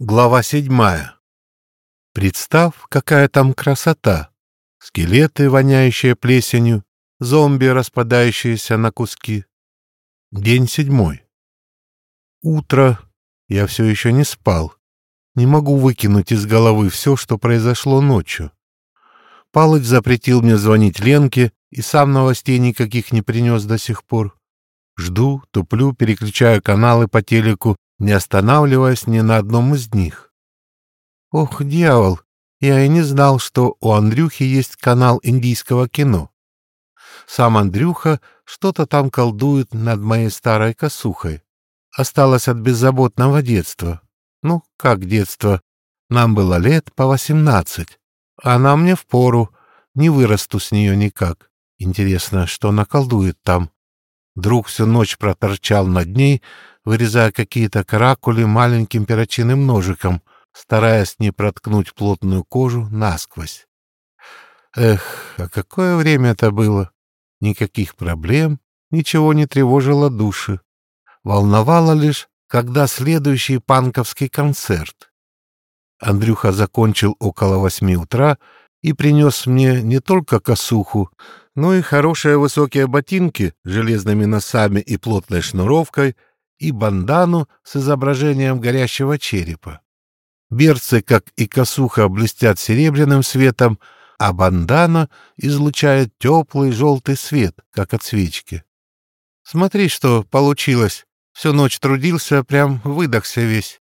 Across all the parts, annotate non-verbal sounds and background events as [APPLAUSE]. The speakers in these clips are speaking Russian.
Глава седьмая. Представь, какая там красота! Скелеты, воняющие плесенью, зомби, распадающиеся на куски. День седьмой. Утро. Я все еще не спал. Не могу выкинуть из головы все, что произошло ночью. Палыч запретил мне звонить Ленке и сам новостей никаких не принес до сих пор. Жду, туплю, переключаю каналы по телеку, не останавливаясь ни на одном из них. Ох, дьявол, я и не знал, что у Андрюхи есть канал индийского кино. Сам Андрюха что-то там колдует над моей старой косухой. Осталось от беззаботного детства. Ну, как детство? Нам было лет по восемнадцать. Она мне впору. Не вырасту с нее никак. Интересно, что она колдует там? Друг всю ночь проторчал над ней, вырезая какие-то каракули маленьким перочинным ножиком, стараясь не проткнуть плотную кожу насквозь. Эх, а какое время это было! Никаких проблем, ничего не тревожило души. Волновало лишь, когда следующий панковский концерт. Андрюха закончил около восьми утра и принес мне не только косуху, но и хорошие высокие ботинки с железными носами и плотной шнуровкой, и бандану с изображением горящего черепа. Берцы, как и косуха, блестят серебряным светом, а бандана излучает теплый желтый свет, как от свечки. Смотри, что получилось. Всю ночь трудился, прям выдохся весь.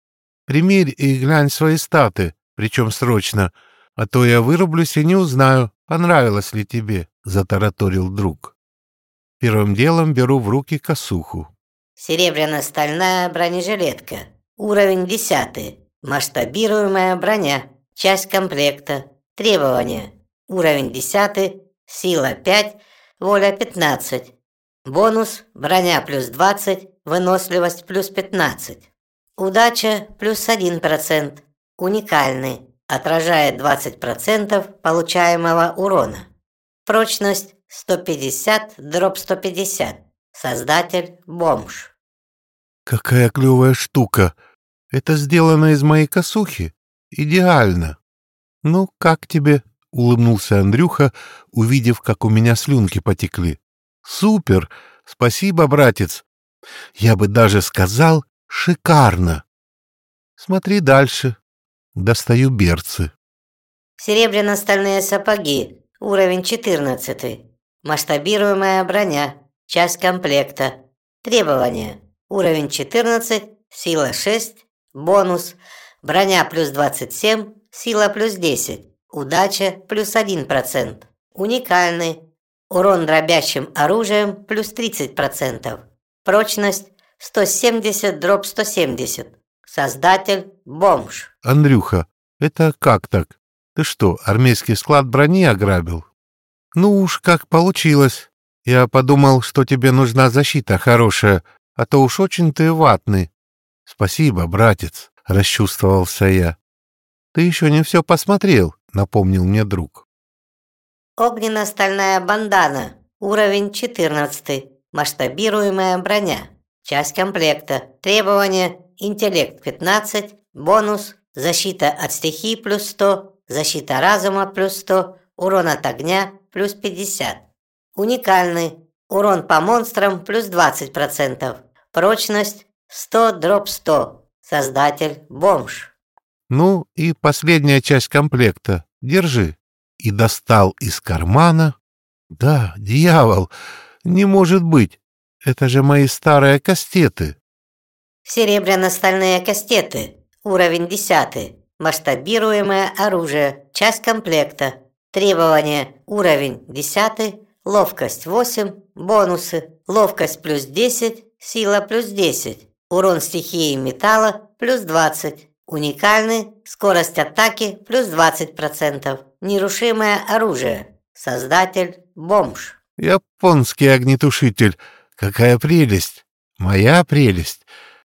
Примерь и глянь свои статы, причем срочно, а то я вырублюсь и не узнаю, понравилось ли тебе, — затараторил друг. Первым делом беру в руки косуху. Серебряно-стальная бронежилетка. Уровень 10. Масштабируемая броня. Часть комплекта. Требования. Уровень 10. Сила 5. Воля 15. Бонус. Броня плюс 20. Выносливость плюс 15. Удача плюс 1%. Уникальный. Отражает 20% получаемого урона. Прочность 150 дробь 150. Создатель – бомж. Какая клевая штука! Это сделано из моей косухи? Идеально! Ну, как тебе? — улыбнулся Андрюха, увидев, как у меня слюнки потекли. «Супер! Спасибо, братец! Я бы даже сказал, шикарно! Смотри дальше. Достаю берцы. Серебряно-стальные сапоги. Уровень 14. Масштабируемая броня. Часть комплекта. Требования. Уровень 14, сила 6, бонус. Броня плюс 27, сила плюс 10, удача плюс 1%. Уникальный. Урон дробящим оружием плюс 30%. Прочность 170 дробь 170. Создатель – бомж. Андрюха, это как так? Ты что, армейский склад брони ограбил? Ну уж как получилось. Я подумал, что тебе нужна защита хорошая, а то уж очень ты ватный. Спасибо, братец, расчувствовался я. Ты еще не все посмотрел, напомнил мне друг. Огненно-стальная бандана. Уровень 14. Масштабируемая броня. Часть комплекта. Требования. Интеллект 15. Бонус. Защита от стихий плюс 100. Защита разума плюс 100. Урон от огня плюс 50. Уникальный. Урон по монстрам плюс 20%. Прочность 100 дробь 100. Создатель бомж. Ну и последняя часть комплекта. Держи. И достал из кармана. Да, дьявол, не может быть. Это же мои старые кастеты. Серебряно-стальные кастеты. Уровень 10. Масштабируемое оружие. Часть комплекта. Требования. Уровень 10 ловкость 8, бонусы, ловкость плюс 10, сила плюс 10, урон стихии металла плюс 20, уникальный, скорость атаки плюс 20%, нерушимое оружие, создатель бомж. Японский огнетушитель, какая прелесть, моя прелесть.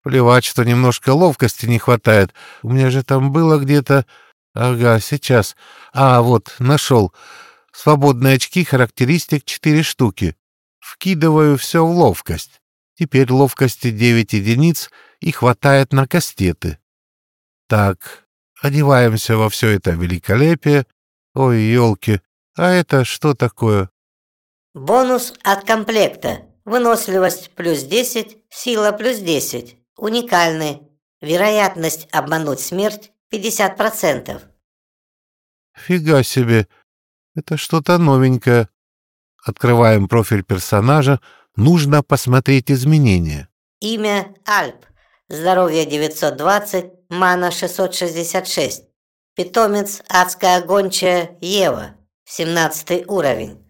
Плевать, что немножко ловкости не хватает, у меня же там было где-то... Ага, сейчас. А, вот, нашел. Свободные очки характеристик 4 штуки. Вкидываю все в ловкость. Теперь ловкости 9 единиц и хватает на кастеты. Так, одеваемся во все это великолепие. Ой, елки, а это что такое? Бонус от комплекта. Выносливость плюс 10, сила плюс 10. Уникальный. Вероятность обмануть смерть 50%. Фига себе. Это что-то новенькое. Открываем профиль персонажа. Нужно посмотреть изменения. Имя Альп. Здоровье 920, мана 666. Питомец адская гончая Ева. 17 уровень.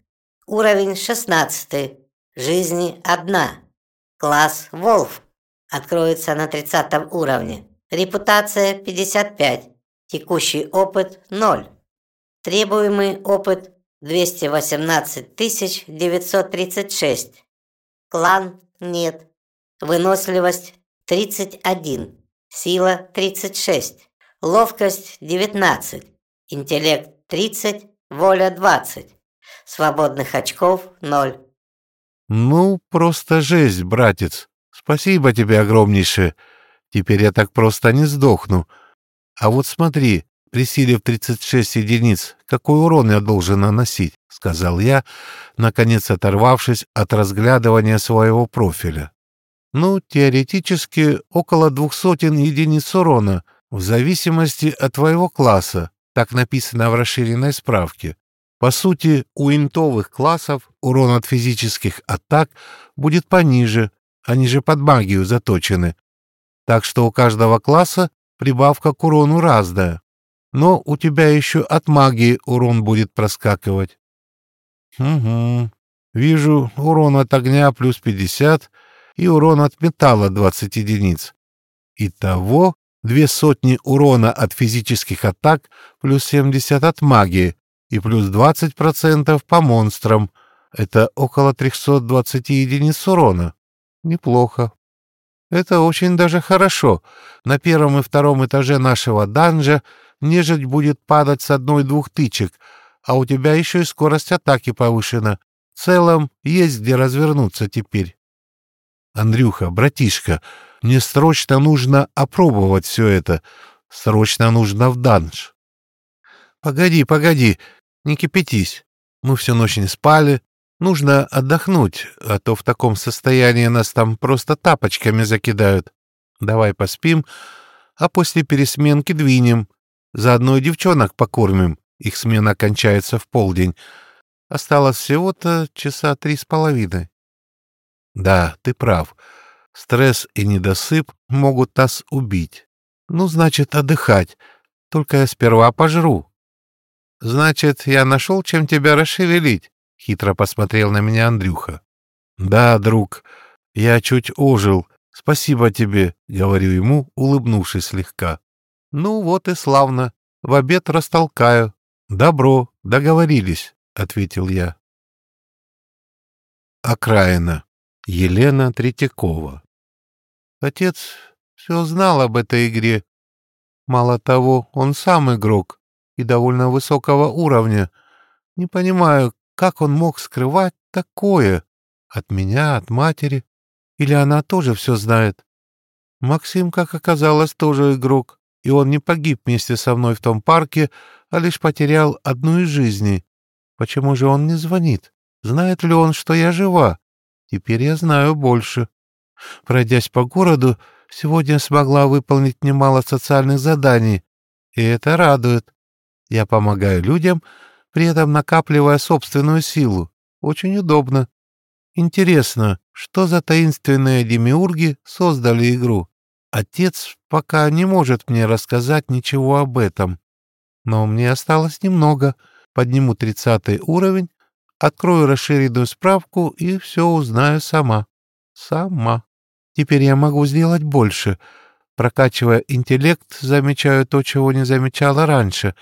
Уровень 16. Жизни 1. Класс Волф. Откроется на 30 уровне. Репутация 55. Текущий опыт 0. Требуемый опыт 218 936. Клан нет. Выносливость 31. Сила 36. Ловкость 19. Интеллект 30. Воля 20. Свободных очков 0. Ну, просто жесть, братец. Спасибо тебе огромнейшее. Теперь я так просто не сдохну. А вот смотри, при силе в 36 единиц, какой урон я должен наносить, сказал я, наконец оторвавшись от разглядывания своего профиля. Ну, теоретически около двух сотен единиц урона, в зависимости от твоего класса, так написано в расширенной справке. По сути, у интовых классов урон от физических атак будет пониже, они же под магию заточены. Так что у каждого класса прибавка к урону разная. Но у тебя еще от магии урон будет проскакивать. Угу. Вижу, урон от огня плюс 50 и урон от металла 20 единиц. Итого две сотни урона от физических атак плюс 70 от магии и плюс 20% по монстрам. Это около 320 единиц урона. Неплохо. Это очень даже хорошо. На первом и втором этаже нашего данжа нежить будет падать с одной-двух тычек, а у тебя еще и скорость атаки повышена. В целом, есть где развернуться теперь. Андрюха, братишка, мне срочно нужно опробовать все это. Срочно нужно в данж. Погоди, погоди, не кипятись. Мы всю ночь не спали. Нужно отдохнуть, а то в таком состоянии нас там просто тапочками закидают. Давай поспим, а после пересменки двинем. Заодно и девчонок покормим. Их смена кончается в полдень. Осталось всего-то часа три с половиной. Да, ты прав. Стресс и недосып могут нас убить. Ну, значит, отдыхать. Только я сперва пожру. Значит, я нашел, чем тебя расшевелить. Хитро посмотрел на меня Андрюха. Да, друг, я чуть ожил. Спасибо тебе, говорю ему, улыбнувшись слегка. Ну вот и славно. В обед растолкаю. Добро, договорились, ответил я. Окраина. Елена Третьякова. Отец все знал об этой игре. Мало того, он сам игрок и довольно высокого уровня. Не понимаю, как он мог скрывать такое от меня, от матери. Или она тоже все знает? Максим, как оказалось, тоже игрок, и он не погиб вместе со мной в том парке, а лишь потерял одну из жизней. Почему же он не звонит? Знает ли он, что я жива? Теперь я знаю больше. Пройдясь по городу, сегодня смогла выполнить немало социальных заданий, и это радует. Я помогаю людям, при этом накапливая собственную силу. Очень удобно. Интересно, что за таинственные демиурги создали игру? Отец пока не может мне рассказать ничего об этом. Но мне осталось немного. Подниму тридцатый уровень, Открою расширенную справку и все узнаю сама. Сама. Теперь я могу сделать больше. Прокачивая интеллект, замечаю то, чего не замечала раньше.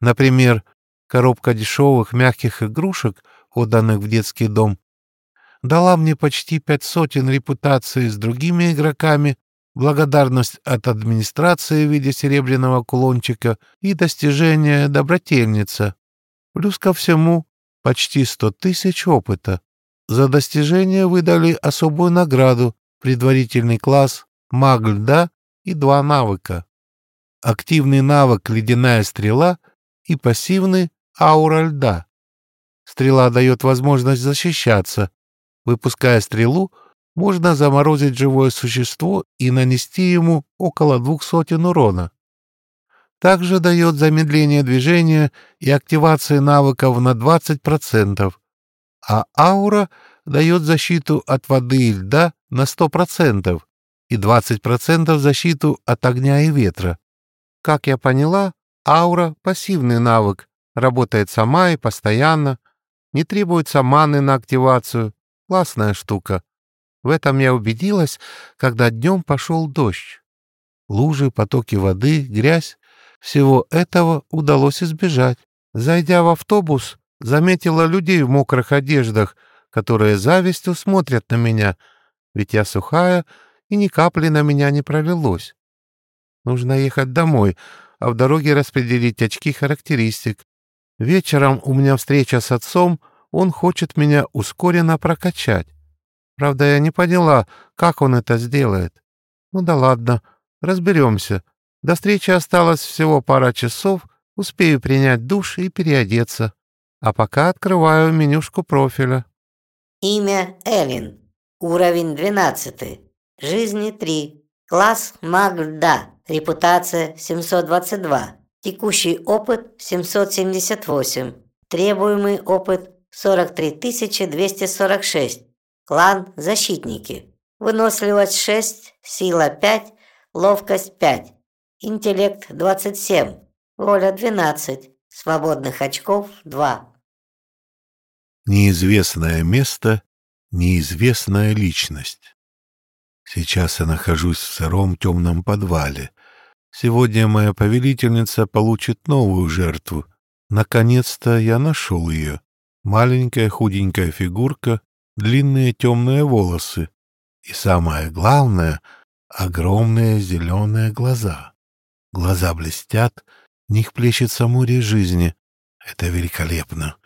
Например, коробка дешевых мягких игрушек, отданных в детский дом, дала мне почти пять сотен репутации с другими игроками, благодарность от администрации в виде серебряного кулончика и достижение добротельница. Плюс ко всему, почти сто тысяч опыта. За достижение выдали особую награду, предварительный класс, маг льда и два навыка. активный навык «Ледяная стрела» и пассивный «Аура льда». Стрела дает возможность защищаться. Выпуская стрелу, можно заморозить живое существо и нанести ему около двух сотен урона. Также дает замедление движения и активации навыков на 20%, а аура дает защиту от воды и льда на 100% и 20% защиту от огня и ветра. Как я поняла, аура — пассивный навык, работает сама и постоянно, не требуется маны на активацию. Классная штука. В этом я убедилась, когда днем пошел дождь. Лужи, потоки воды, грязь — всего этого удалось избежать. Зайдя в автобус, заметила людей в мокрых одеждах, которые завистью смотрят на меня, ведь я сухая, и ни капли на меня не пролилось. Нужно ехать домой, а в дороге распределить очки характеристик. Вечером у меня встреча с отцом, он хочет меня ускоренно прокачать. Правда, я не поняла, как он это сделает. Ну да ладно, разберемся. До встречи осталось всего пара часов, успею принять душ и переодеться. А пока открываю менюшку профиля. Имя Элин. Уровень 12. Жизни 3. Класс маг льда. Репутация 722. Текущий опыт 778. Требуемый опыт 43 246. Клан Защитники. Выносливость 6, сила 5, ловкость 5, интеллект 27, воля 12, свободных очков 2. Неизвестное место, неизвестная личность. Сейчас я нахожусь в сыром темном подвале. Сегодня моя повелительница получит новую жертву. Наконец-то я нашел ее. Маленькая худенькая фигурка длинные темные волосы и, самое главное, огромные зеленые глаза. Глаза блестят, в них плещется море жизни. Это великолепно.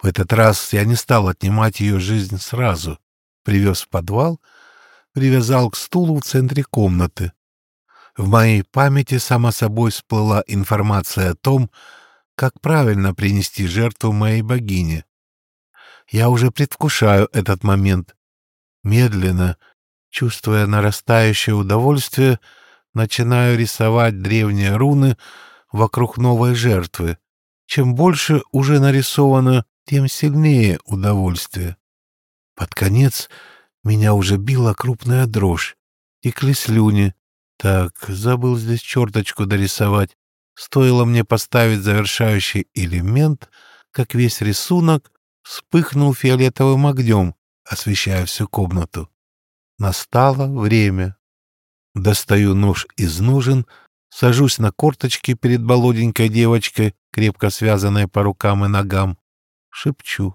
В этот раз я не стал отнимать ее жизнь сразу. Привез в подвал, привязал к стулу в центре комнаты. В моей памяти само собой всплыла информация о том, как правильно принести жертву моей богине. Я уже предвкушаю этот момент. Медленно, чувствуя нарастающее удовольствие, начинаю рисовать древние руны вокруг новой жертвы. Чем больше уже нарисовано, тем сильнее удовольствие. Под конец меня уже била крупная дрожь, текли слюни. Так, забыл здесь черточку дорисовать. Стоило мне поставить завершающий элемент, как весь рисунок вспыхнул фиолетовым огнем, освещая всю комнату. Настало время. Достаю нож из ножен, сажусь на корточки перед молоденькой девочкой, крепко связанной по рукам и ногам. Шепчу.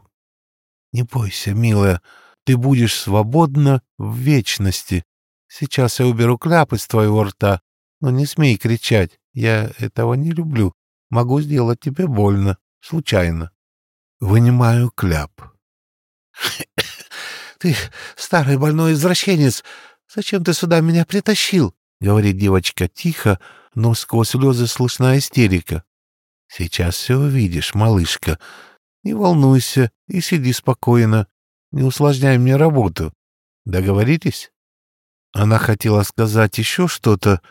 «Не бойся, милая, ты будешь свободна в вечности. Сейчас я уберу кляп из твоего рта, но не смей кричать, я этого не люблю. Могу сделать тебе больно, случайно». Вынимаю кляп. [COUGHS] «Ты старый больной извращенец! Зачем ты сюда меня притащил?» — говорит девочка тихо, но сквозь слезы слышна истерика. «Сейчас все увидишь, малышка. Не волнуйся и сиди спокойно. Не усложняй мне работу. Договорились?» Она хотела сказать еще что-то,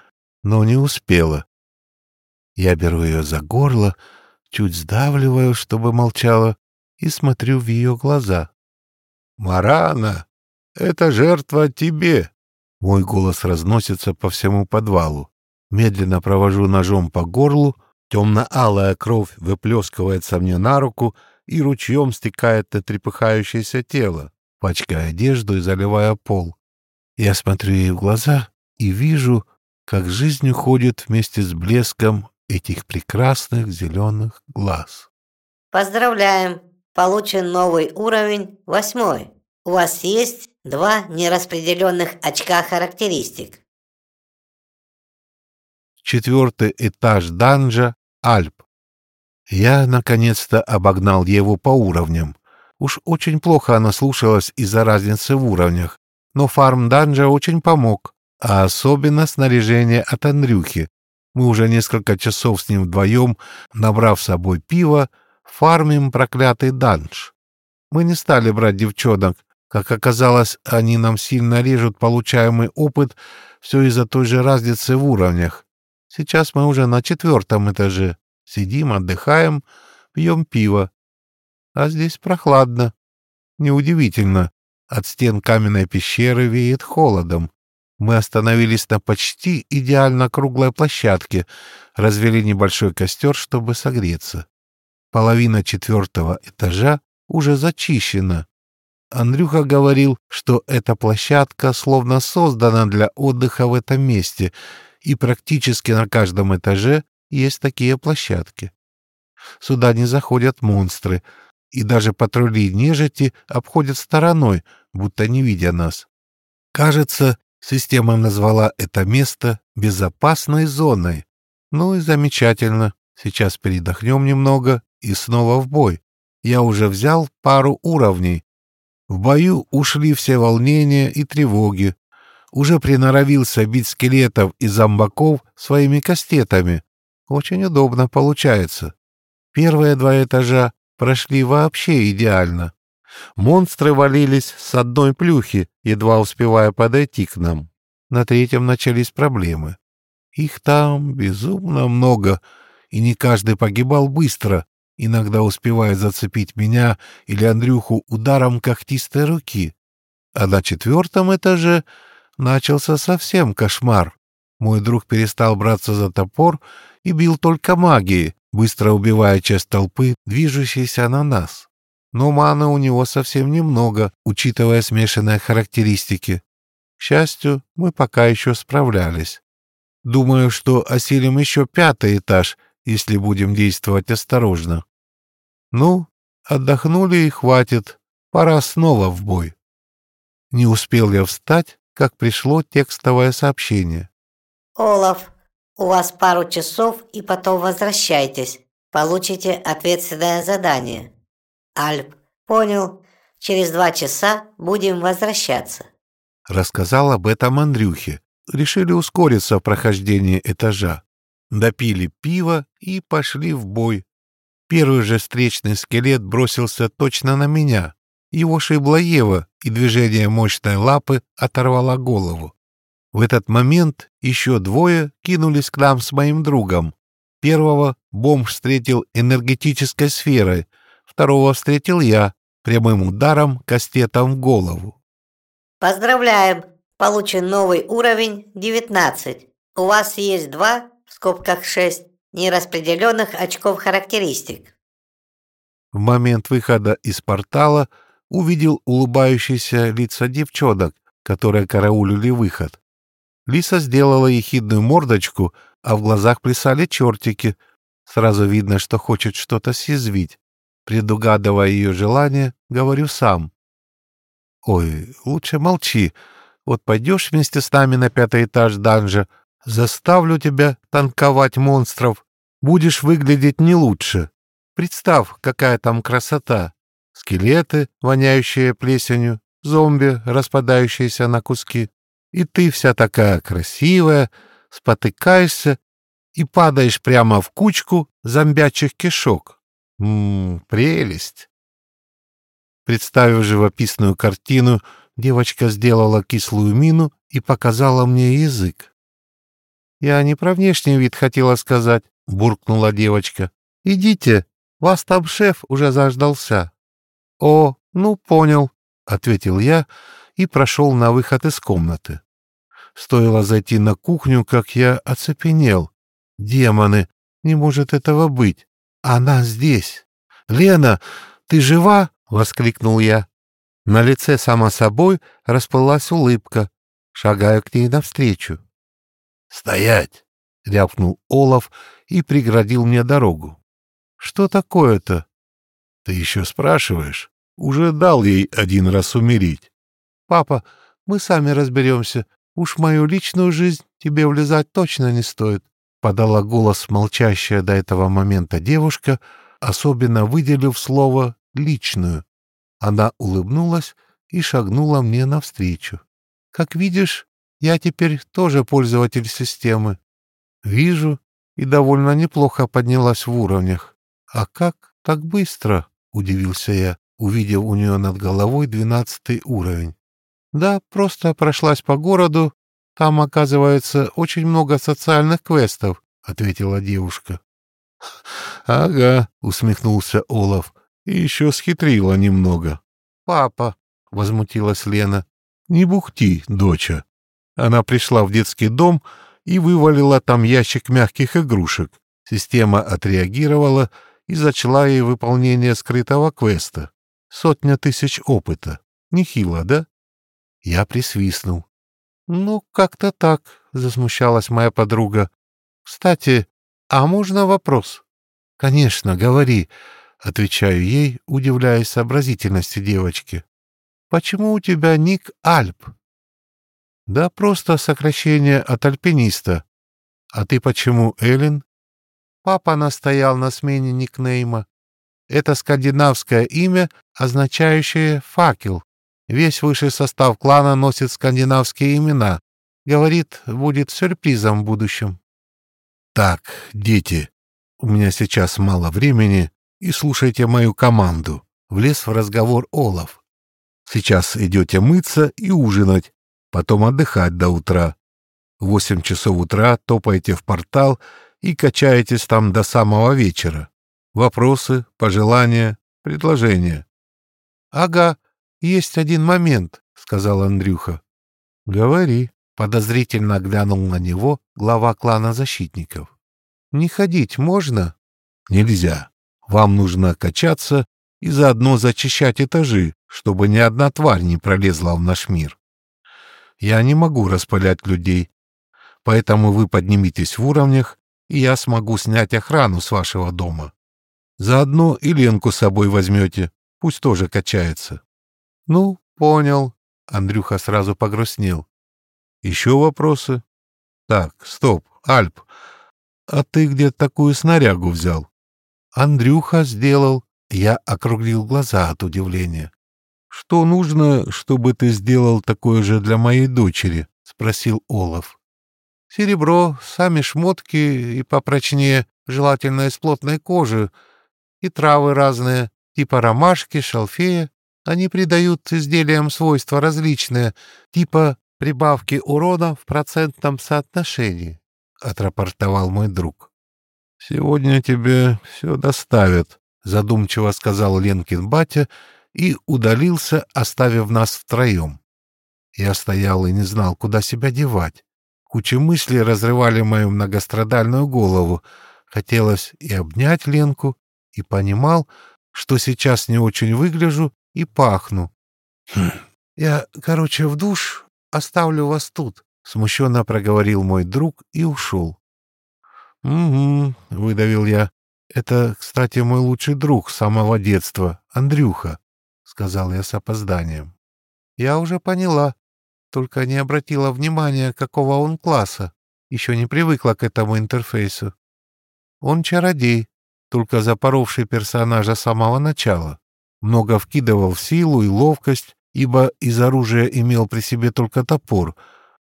но не успела. Я беру ее за горло, чуть сдавливаю, чтобы молчала, и смотрю в ее глаза. «Марана, это жертва тебе!» Мой голос разносится по всему подвалу. Медленно провожу ножом по горлу, темно-алая кровь выплескивается мне на руку и ручьем стекает на трепыхающееся тело, пачкая одежду и заливая пол. Я смотрю ей в глаза и вижу, как жизнь уходит вместе с блеском этих прекрасных зеленых глаз. Поздравляем! Получен новый уровень, восьмой. У вас есть два нераспределенных очка характеристик. Четвертый этаж данжа Альп. Я, наконец-то, обогнал его по уровням. Уж очень плохо она слушалась из-за разницы в уровнях, но фарм данжа очень помог, а особенно снаряжение от Андрюхи. Мы уже несколько часов с ним вдвоем, набрав с собой пиво, фармим проклятый данж. Мы не стали брать девчонок. Как оказалось, они нам сильно режут получаемый опыт все из-за той же разницы в уровнях. Сейчас мы уже на четвертом этаже. Сидим, отдыхаем, пьем пиво. А здесь прохладно. Неудивительно. От стен каменной пещеры веет холодом. Мы остановились на почти идеально круглой площадке, развели небольшой костер, чтобы согреться. Половина четвертого этажа уже зачищена. Андрюха говорил, что эта площадка словно создана для отдыха в этом месте, и практически на каждом этаже есть такие площадки. Сюда не заходят монстры, и даже патрули нежити обходят стороной, будто не видя нас. Кажется, Система назвала это место безопасной зоной. Ну и замечательно. Сейчас передохнем немного и снова в бой. Я уже взял пару уровней. В бою ушли все волнения и тревоги. Уже приноровился бить скелетов и зомбаков своими кастетами. Очень удобно получается. Первые два этажа прошли вообще идеально. Монстры валились с одной плюхи, едва успевая подойти к нам. На третьем начались проблемы. Их там безумно много, и не каждый погибал быстро, иногда успевая зацепить меня или Андрюху ударом когтистой руки. А на четвертом этаже начался совсем кошмар. Мой друг перестал браться за топор и бил только магией, быстро убивая часть толпы, движущейся на нас но маны у него совсем немного, учитывая смешанные характеристики. К счастью, мы пока еще справлялись. Думаю, что осилим еще пятый этаж, если будем действовать осторожно. Ну, отдохнули и хватит, пора снова в бой. Не успел я встать, как пришло текстовое сообщение. «Олаф, у вас пару часов и потом возвращайтесь. Получите ответственное задание. Альп, понял. Через два часа будем возвращаться. Рассказал об этом Андрюхе. Решили ускориться в прохождении этажа. Допили пиво и пошли в бой. Первый же встречный скелет бросился точно на меня. Его шибла Ева, и движение мощной лапы оторвало голову. В этот момент еще двое кинулись к нам с моим другом. Первого бомж встретил энергетической сферой — Второго встретил я прямым ударом кастетом в голову. Поздравляем! Получен новый уровень 19. У вас есть два, в скобках 6, нераспределенных очков характеристик. В момент выхода из портала увидел улыбающиеся лица девчонок, которые караулили выход. Лиса сделала ехидную мордочку, а в глазах плясали чертики. Сразу видно, что хочет что-то съязвить. Предугадывая ее желание, говорю сам. «Ой, лучше молчи. Вот пойдешь вместе с нами на пятый этаж данжа, заставлю тебя танковать монстров. Будешь выглядеть не лучше. Представь, какая там красота. Скелеты, воняющие плесенью, зомби, распадающиеся на куски. И ты вся такая красивая, спотыкаешься и падаешь прямо в кучку зомбячих кишок. Ммм, прелесть! Представив живописную картину, девочка сделала кислую мину и показала мне язык. «Я не про внешний вид хотела сказать», — буркнула девочка. «Идите, вас там шеф уже заждался». «О, ну понял», — ответил я и прошел на выход из комнаты. Стоило зайти на кухню, как я оцепенел. «Демоны! Не может этого быть! Она здесь. Лена, ты жива? воскликнул я. На лице сама собой расплылась улыбка. Шагаю к ней навстречу. Стоять! рявкнул Олаф и преградил мне дорогу. Что такое-то? Ты еще спрашиваешь? Уже дал ей один раз умереть. Папа, мы сами разберемся. Уж мою личную жизнь тебе влезать точно не стоит подала голос молчащая до этого момента девушка, особенно выделив слово «личную». Она улыбнулась и шагнула мне навстречу. «Как видишь, я теперь тоже пользователь системы». «Вижу», и довольно неплохо поднялась в уровнях. А как так быстро? Удивился я, увидев у нее над головой двенадцатый уровень. Да, просто прошлась по городу. Там, оказывается, очень много социальных квестов, ответила девушка. Ага, усмехнулся Олаф. И еще схитрила немного. Папа, возмутилась Лена. Не бухти, доча. Она пришла в детский дом и вывалила там ящик мягких игрушек. Система отреагировала и зачла ей выполнение скрытого квеста. Сотня тысяч опыта. Нехило, да? Я присвистнул. «Ну, как-то так», — засмущалась моя подруга. «Кстати, а можно вопрос?» «Конечно, говори», — отвечаю ей, удивляясь сообразительности девочки. «Почему у тебя ник Альп?» «Да просто сокращение от альпиниста. А ты почему Эллен?» Папа настоял на смене никнейма. Это скандинавское имя, означающее «факел». Весь высший состав клана носит скандинавские имена. Говорит, будет сюрпризом в будущем. Так, дети, у меня сейчас мало времени, и слушайте мою команду. Влез в разговор Олаф. Сейчас идете мыться и ужинать, потом отдыхать до утра. В восемь часов утра топаете в портал и качаетесь там до самого вечера. Вопросы, пожелания, предложения. — Ага, есть один момент, — сказал Андрюха. — Говори. Подозрительно глянул на него глава клана защитников. — Не ходить можно? — Нельзя. Вам нужно качаться и заодно зачищать этажи, чтобы ни одна тварь не пролезла в наш мир. Я не могу распылять людей, поэтому вы поднимитесь в уровнях, и я смогу снять охрану с вашего дома. Заодно и Ленку с собой возьмете, пусть тоже качается. — Ну, понял. Андрюха сразу погрустнел. — Еще вопросы? — Так, стоп, Альп, а ты где такую снарягу взял? — Андрюха сделал. Я округлил глаза от удивления. — Что нужно, чтобы ты сделал такое же для моей дочери? — спросил Олаф. — Серебро, сами шмотки и попрочнее, желательно из плотной кожи, и травы разные, типа ромашки, шалфея. Они придают изделиям свойства различные, типа прибавки урона в процентном соотношении, — отрапортовал мой друг. — Сегодня тебе все доставят, — задумчиво сказал Ленкин батя и удалился, оставив нас втроем. Я стоял и не знал, куда себя девать. Куча мыслей разрывали мою многострадальную голову. Хотелось и обнять Ленку, и понимал, что сейчас не очень выгляжу и пахну. Хм. «Я, короче, в душ, оставлю вас тут», — смущенно проговорил мой друг и ушел. «Угу», — выдавил я. «Это, кстати, мой лучший друг с самого детства, Андрюха», — сказал я с опозданием. «Я уже поняла, только не обратила внимания, какого он класса. Еще не привыкла к этому интерфейсу. Он чародей, только запоровший персонажа с самого начала. Много вкидывал в силу и ловкость, ибо из оружия имел при себе только топор,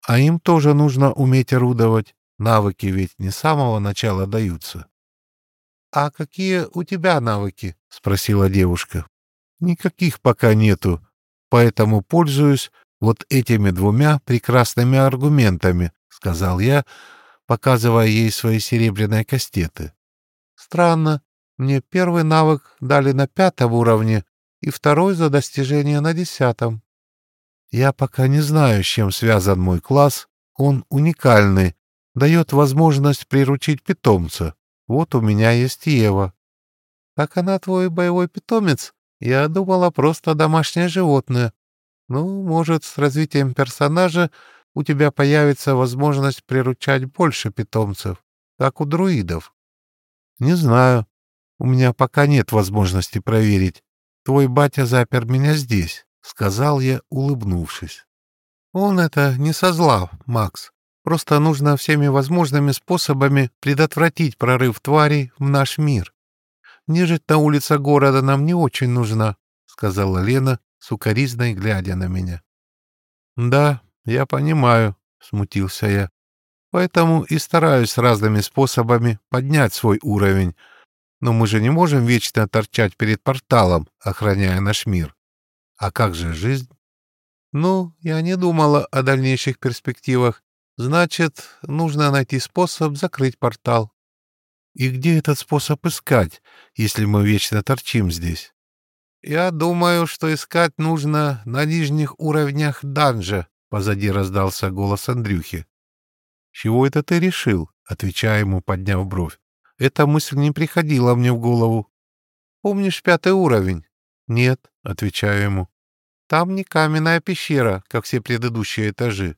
а им тоже нужно уметь орудовать. Навыки ведь не с самого начала даются. — А какие у тебя навыки? — спросила девушка. — Никаких пока нету, поэтому пользуюсь вот этими двумя прекрасными аргументами, — сказал я, показывая ей свои серебряные кастеты. Странно. Мне первый навык дали на пятом уровне и второй за достижение на десятом. Я пока не знаю, с чем связан мой класс. Он уникальный, дает возможность приручить питомца. Вот у меня есть Ева. Как она твой боевой питомец? Я думала, просто домашнее животное. Ну, может, с развитием персонажа у тебя появится возможность приручать больше питомцев, как у друидов. «Не знаю. У меня пока нет возможности проверить. Твой батя запер меня здесь», — сказал я, улыбнувшись. «Он это не со зла, Макс. Просто нужно всеми возможными способами предотвратить прорыв тварей в наш мир. Нежить на улице города нам не очень нужна», — сказала Лена, сукоризной глядя на меня. «Да, я понимаю», — смутился я. Поэтому и стараюсь разными способами поднять свой уровень. Но мы же не можем вечно торчать перед порталом, охраняя наш мир. А как же жизнь? Ну, я не думала о дальнейших перспективах. Значит, нужно найти способ закрыть портал. И где этот способ искать, если мы вечно торчим здесь? Я думаю, что искать нужно на нижних уровнях данжа, позади раздался голос Андрюхи. Чего это ты решил? отвечая ему, подняв бровь. Эта мысль не приходила мне в голову. Помнишь пятый уровень? Нет, отвечаю ему. Там не каменная пещера, как все предыдущие этажи.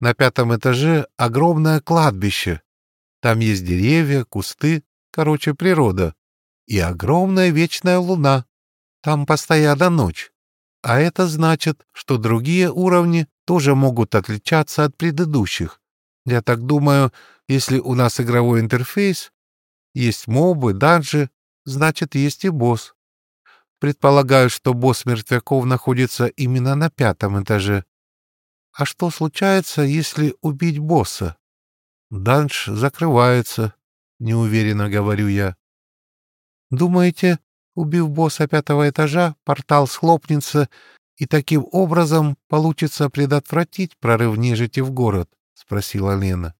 На пятом этаже огромное кладбище, там есть деревья, кусты, короче, природа. И огромная вечная луна. Там постоянно ночь. А это значит, что другие уровни тоже могут отличаться от предыдущих. Я так думаю, если у нас игровой интерфейс, есть мобы, данжи, значит, есть и босс. Предполагаю, что босс мертвяков находится именно на пятом этаже. А что случается, если убить босса? Данж закрывается, неуверенно говорю я. Думаете, убив босса пятого этажа, портал схлопнется, и таким образом получится предотвратить прорыв нежити в город? — спросила Лена.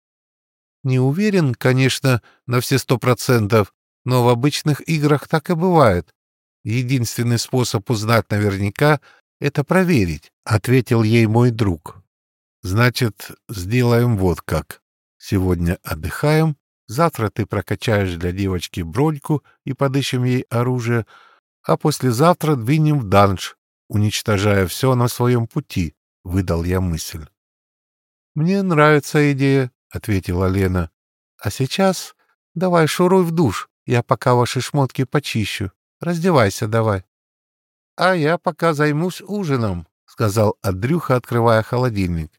Не уверен, конечно, на все сто процентов, но в обычных играх так и бывает. Единственный способ узнать наверняка — это проверить, — ответил ей мой друг. Значит, сделаем вот как. Сегодня отдыхаем, завтра ты прокачаешь для девочки броньку и подыщем ей оружие, а послезавтра двинем в данж, уничтожая все на своем пути, — выдал я мысль. — Мне нравится идея, — ответила Лена. — А сейчас давай шуруй в душ, я пока ваши шмотки почищу. Раздевайся давай. — А я пока займусь ужином, — сказал Андрюха, открывая холодильник.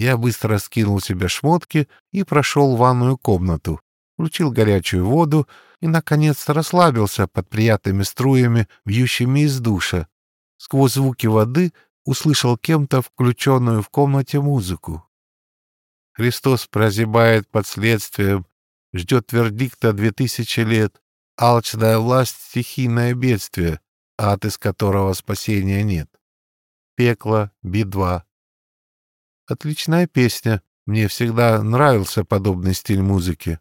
Я быстро скинул себе шмотки и прошел ванную комнату, включил горячую воду и, наконец-то, расслабился под приятными струями, бьющими из душа. Сквозь звуки воды услышал кем-то включенную в комнате музыку. Христос прозябает под следствием, ждет вердикта две тысячи лет, алчная власть — стихийное бедствие, ад из которого спасения нет. Пекло, Би-2, Отличная песня. Мне всегда нравился подобный стиль музыки.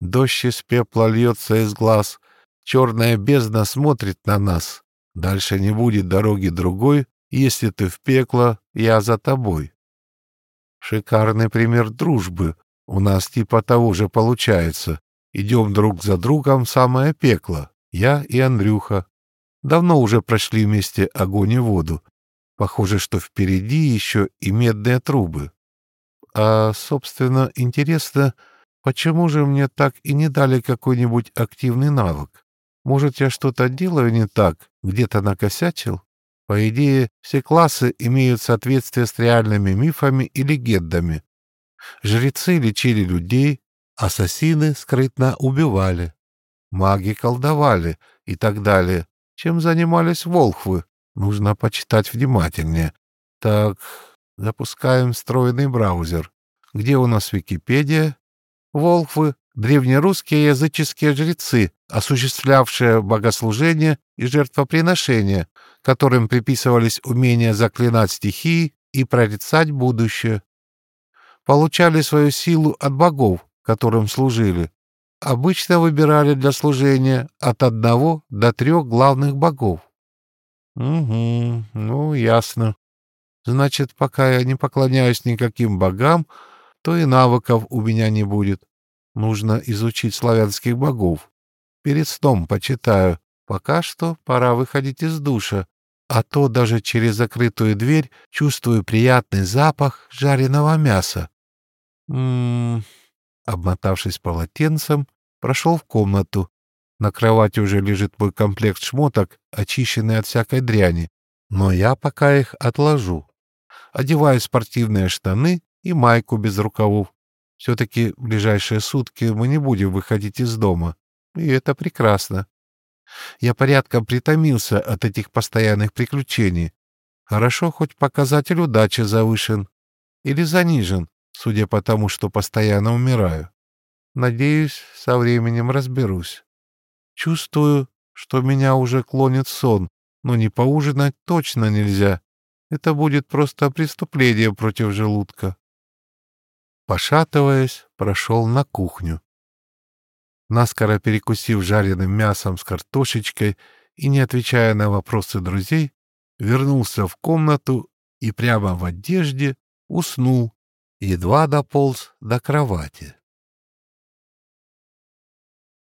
Дождь из пепла льется из глаз. Черная бездна смотрит на нас. Дальше не будет дороги другой. Если ты в пекло, я за тобой. Шикарный пример дружбы. У нас типа того же получается. Идем друг за другом в самое пекло. Я и Андрюха. Давно уже прошли вместе огонь и воду. Похоже, что впереди еще и медные трубы. А, собственно, интересно, почему же мне так и не дали какой-нибудь активный навык? Может, я что-то делаю не так, где-то накосячил? По идее, все классы имеют соответствие с реальными мифами и легендами. Жрецы лечили людей, ассасины скрытно убивали, маги колдовали и так далее. Чем занимались волхвы? Нужно почитать внимательнее. Так, запускаем встроенный браузер. Где у нас Википедия? Волхвы — древнерусские языческие жрецы, осуществлявшие богослужение и жертвоприношения, которым приписывались умения заклинать стихии и прорицать будущее. Получали свою силу от богов, которым служили. Обычно выбирали для служения от одного до трех главных богов. Угу, ну, ясно. Значит, пока я не поклоняюсь никаким богам, то и навыков у меня не будет. Нужно изучить славянских богов. Перед сном почитаю. Пока что пора выходить из душа, а то даже через закрытую дверь чувствую приятный запах жареного мяса. М-м, обмотавшись полотенцем, прошел в комнату на кровати уже лежит мой комплект шмоток, очищенный от всякой дряни, но я пока их отложу. Одеваю спортивные штаны и майку без рукавов. Все-таки ближайшие сутки мы не будем выходить из дома, и это прекрасно. Я порядком притомился от этих постоянных приключений. Хорошо, хоть показатель удачи завышен. Или занижен, судя по тому, что постоянно умираю. Надеюсь, со временем разберусь. Чувствую, что меня уже клонит сон, но не поужинать точно нельзя. Это будет просто преступление против желудка. Пошатываясь, прошел на кухню. Наскоро перекусив жареным мясом с картошечкой и не отвечая на вопросы друзей, вернулся в комнату и прямо в одежде уснул, едва дополз до кровати.